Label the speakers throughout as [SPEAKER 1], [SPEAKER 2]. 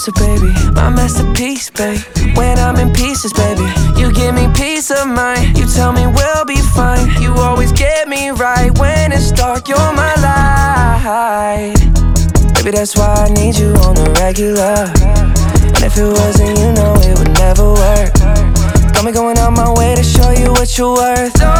[SPEAKER 1] pizza, baby. My masterpiece, baby. When I'm in pieces, baby. You give me peace of mind. You tell me we'll be fine. You always get me right when it's dark. You're my light. Baby, that's why I need you on the regular. And if it wasn't, you know it would never work. Got me going out my way to show you what you're worth. Don't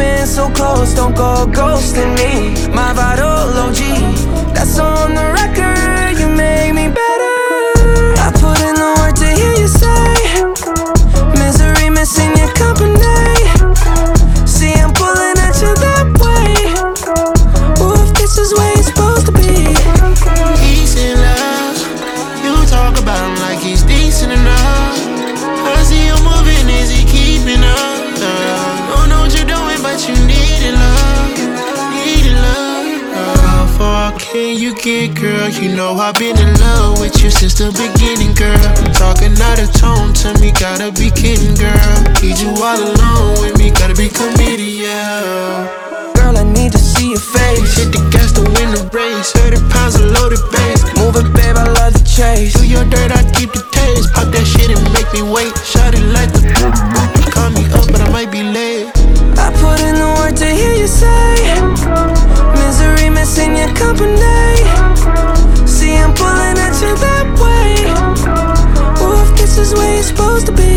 [SPEAKER 1] Been so close, don't go ghosting me. My vital OG, that's on the record. You make me better. I put in the work to hear you say, misery missing your company. See, I'm pulling at you that way. Ooh, if this is where you're supposed to be.
[SPEAKER 2] He's in love. You talk about him like he's decent enough. Can you get, girl? You know I've been in love with you since the beginning, girl. Talking out of tone to me, gotta be kidding, girl. Need you all alone with me, gotta be yeah.
[SPEAKER 1] Girl, I need to see your face.
[SPEAKER 2] Hit the gas to win the race. 30 pounds of loaded bass.
[SPEAKER 1] Move it, babe, I love the chase.
[SPEAKER 2] Do your dirt, I keep the taste. Pop that shit and make me wait. Shot it like supposed to be.